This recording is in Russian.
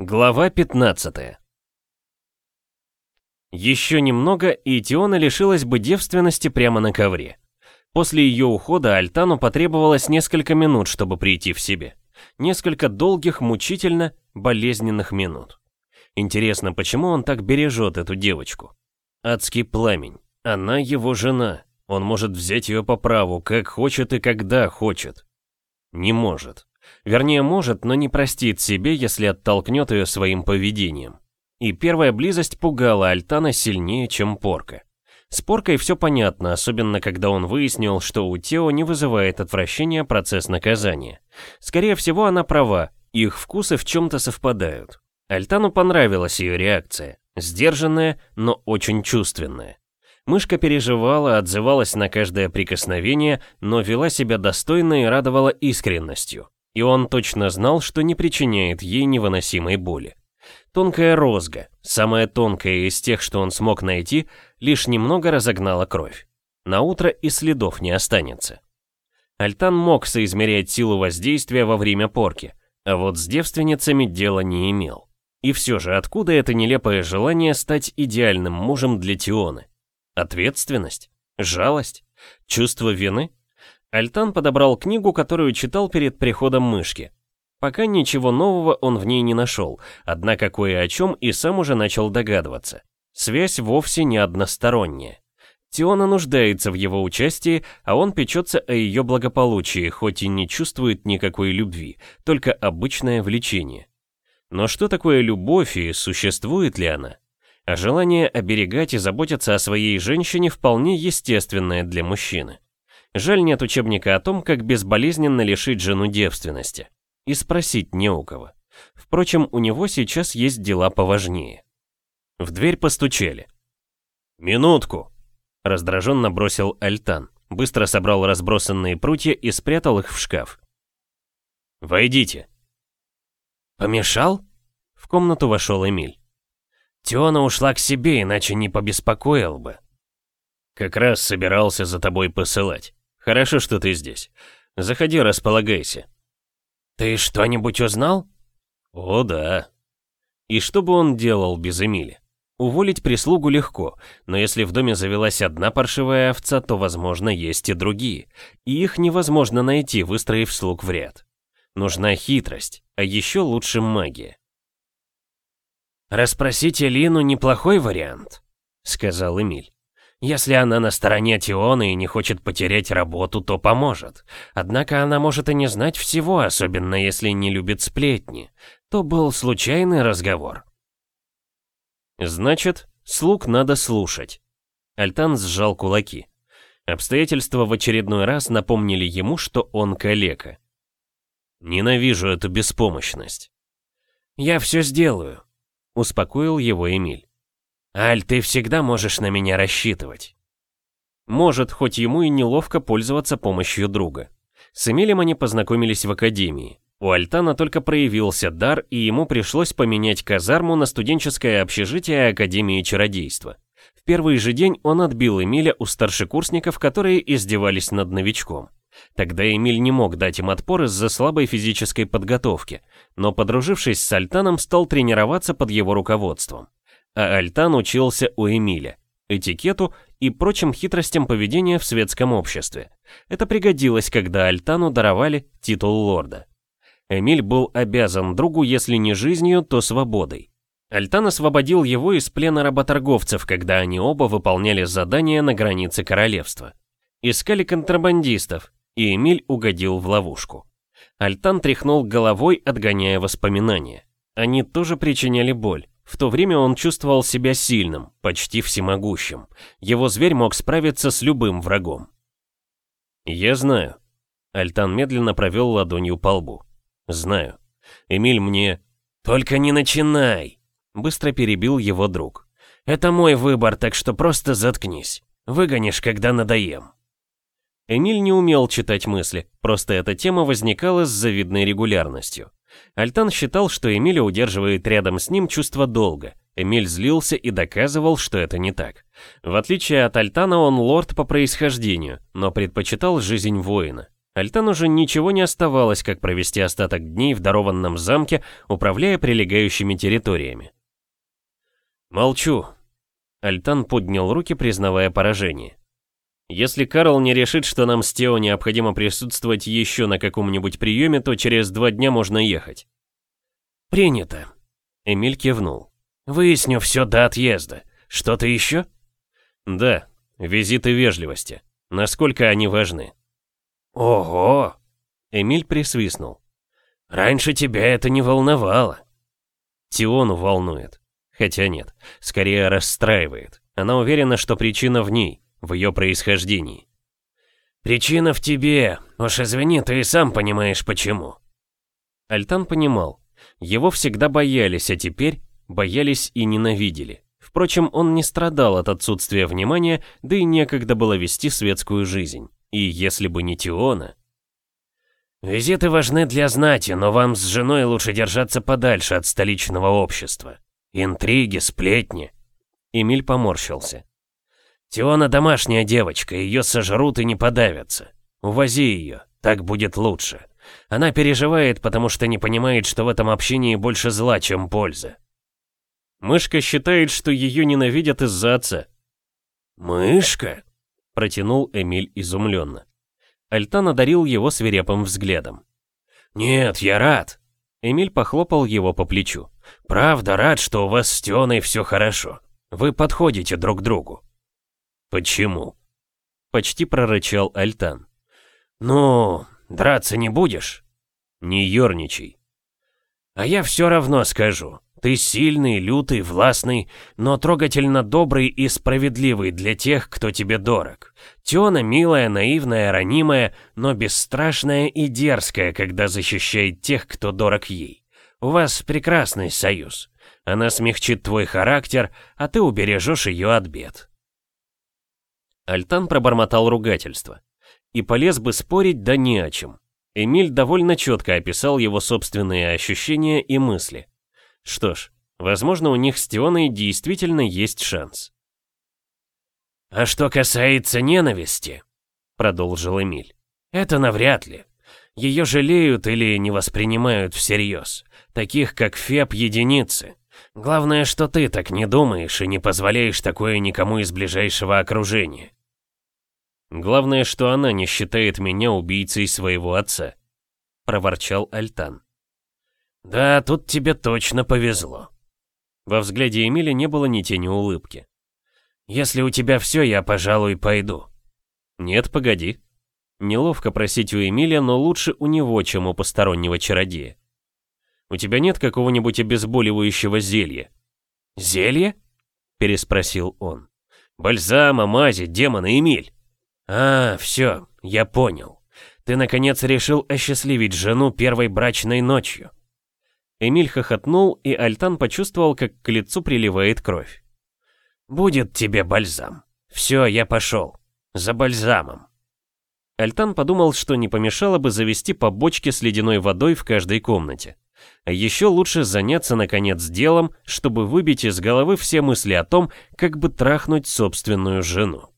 Глава 15 Еще немного, и Тиона лишилась бы девственности прямо на ковре. После ее ухода Альтану потребовалось несколько минут, чтобы прийти в себе. Несколько долгих, мучительно болезненных минут. Интересно, почему он так бережет эту девочку? Адский пламень. Она его жена. Он может взять ее по праву, как хочет и когда хочет. Не может. Вернее, может, но не простит себе, если оттолкнет ее своим поведением. И первая близость пугала Альтана сильнее, чем порка. С поркой все понятно, особенно когда он выяснил, что у Тео не вызывает отвращения процесс наказания. Скорее всего, она права, их вкусы в чем-то совпадают. Альтану понравилась ее реакция, сдержанная, но очень чувственная. Мышка переживала, отзывалась на каждое прикосновение, но вела себя достойно и радовала искренностью. И он точно знал, что не причиняет ей невыносимой боли. Тонкая розга, самая тонкая из тех, что он смог найти, лишь немного разогнала кровь. На утро и следов не останется. Альтан мог соизмерять силу воздействия во время порки, а вот с девственницами дела не имел. И все же, откуда это нелепое желание стать идеальным мужем для Тионы? Ответственность? Жалость? Чувство вины? Альтан подобрал книгу, которую читал перед приходом мышки. Пока ничего нового он в ней не нашел, однако кое о чем и сам уже начал догадываться. Связь вовсе не односторонняя. Тиона нуждается в его участии, а он печется о ее благополучии, хоть и не чувствует никакой любви, только обычное влечение. Но что такое любовь и существует ли она? А желание оберегать и заботиться о своей женщине вполне естественное для мужчины. Жаль нет учебника о том, как безболезненно лишить жену девственности. И спросить не у кого. Впрочем, у него сейчас есть дела поважнее. В дверь постучали. «Минутку!» — раздраженно бросил Альтан. Быстро собрал разбросанные прутья и спрятал их в шкаф. «Войдите!» «Помешал?» В комнату вошел Эмиль. «Теона ушла к себе, иначе не побеспокоил бы». «Как раз собирался за тобой посылать. Хорошо, что ты здесь. Заходи, располагайся». «Ты что-нибудь узнал?» «О, да». И что бы он делал без Эмили? Уволить прислугу легко, но если в доме завелась одна паршивая овца, то, возможно, есть и другие, и их невозможно найти, выстроив слуг в ряд. Нужна хитрость, а еще лучше магия. «Расспросить Элину неплохой вариант», — сказал Эмиль. «Если она на стороне Тиона и не хочет потерять работу, то поможет. Однако она может и не знать всего, особенно если не любит сплетни. То был случайный разговор». Значит, слуг надо слушать. Альтан сжал кулаки. Обстоятельства в очередной раз напомнили ему, что он калека. Ненавижу эту беспомощность. «Я все сделаю», — успокоил его Эмиль. «Аль, ты всегда можешь на меня рассчитывать». Может, хоть ему и неловко пользоваться помощью друга. С Эмилем они познакомились в академии. У Альтана только проявился дар, и ему пришлось поменять казарму на студенческое общежитие Академии Чародейства. В первый же день он отбил Эмиля у старшекурсников, которые издевались над новичком. Тогда Эмиль не мог дать им отпор из-за слабой физической подготовки, но, подружившись с Альтаном, стал тренироваться под его руководством. А Альтан учился у Эмиля этикету и прочим хитростям поведения в светском обществе. Это пригодилось, когда Альтану даровали титул лорда. Эмиль был обязан другу, если не жизнью, то свободой. Альтан освободил его из плена работорговцев, когда они оба выполняли задания на границе королевства. Искали контрабандистов, и Эмиль угодил в ловушку. Альтан тряхнул головой, отгоняя воспоминания. Они тоже причиняли боль. В то время он чувствовал себя сильным, почти всемогущим. Его зверь мог справиться с любым врагом. «Я знаю». Альтан медленно провел ладонью по лбу. «Знаю. Эмиль мне...» «Только не начинай!» Быстро перебил его друг. «Это мой выбор, так что просто заткнись. Выгонишь, когда надоем». Эмиль не умел читать мысли, просто эта тема возникала с завидной регулярностью. Альтан считал, что Эмиля удерживает рядом с ним чувство долга. Эмиль злился и доказывал, что это не так. В отличие от Альтана, он лорд по происхождению, но предпочитал жизнь воина. Альтан уже ничего не оставалось, как провести остаток дней в дарованном замке, управляя прилегающими территориями. «Молчу». Альтан поднял руки, признавая поражение. «Если Карл не решит, что нам с Тео необходимо присутствовать еще на каком-нибудь приеме, то через два дня можно ехать». «Принято», — Эмиль кивнул. «Выясню все до отъезда. Что-то еще?» «Да, визиты вежливости. Насколько они важны?» «Ого!» Эмиль присвистнул. «Раньше тебя это не волновало». Тиону волнует. Хотя нет, скорее расстраивает. Она уверена, что причина в ней, в ее происхождении. «Причина в тебе. Уж извини, ты и сам понимаешь, почему». Альтан понимал. Его всегда боялись, а теперь боялись и ненавидели. Впрочем, он не страдал от отсутствия внимания, да и некогда было вести светскую жизнь. И если бы не Тиона... «Визиты важны для знати, но вам с женой лучше держаться подальше от столичного общества. Интриги, сплетни». Эмиль поморщился. «Тиона домашняя девочка, ее сожрут и не подавятся. Увози ее, так будет лучше. Она переживает, потому что не понимает, что в этом общении больше зла, чем пользы». Мышка считает, что ее ненавидят из-за отца. «Мышка?» протянул Эмиль изумленно. Альтан одарил его свирепым взглядом. «Нет, я рад!» Эмиль похлопал его по плечу. «Правда рад, что у вас с Тионой все хорошо. Вы подходите друг другу». «Почему?» Почти прорычал Альтан. «Ну, драться не будешь?» «Не ерничай». «А я все равно скажу. Ты сильный, лютый, властный, но трогательно добрый и справедливый для тех, кто тебе дорог. Тёна милая, наивная, ранимая, но бесстрашная и дерзкая, когда защищает тех, кто дорог ей. У вас прекрасный союз. Она смягчит твой характер, а ты убережешь ее от бед. Альтан пробормотал ругательство. И полез бы спорить, да не о чем. Эмиль довольно четко описал его собственные ощущения и мысли. Что ж, возможно, у них с Тионой действительно есть шанс. «А что касается ненависти», — продолжил Эмиль, — «это навряд ли. Ее жалеют или не воспринимают всерьез. Таких, как Феб, единицы. Главное, что ты так не думаешь и не позволяешь такое никому из ближайшего окружения». «Главное, что она не считает меня убийцей своего отца», — проворчал Альтан. «Да, тут тебе точно повезло». Во взгляде Эмиля не было ни тени улыбки. «Если у тебя все, я, пожалуй, пойду». «Нет, погоди». Неловко просить у Эмиля, но лучше у него, чем у постороннего чародея. «У тебя нет какого-нибудь обезболивающего зелья?» «Зелье?» — переспросил он. «Бальзама, мази, демона, Эмиль». «А, все, я понял. Ты, наконец, решил осчастливить жену первой брачной ночью». Эмиль хохотнул, и Альтан почувствовал, как к лицу приливает кровь. «Будет тебе бальзам. Все, я пошел. За бальзамом». Альтан подумал, что не помешало бы завести по бочке с ледяной водой в каждой комнате. А еще лучше заняться, наконец, делом, чтобы выбить из головы все мысли о том, как бы трахнуть собственную жену.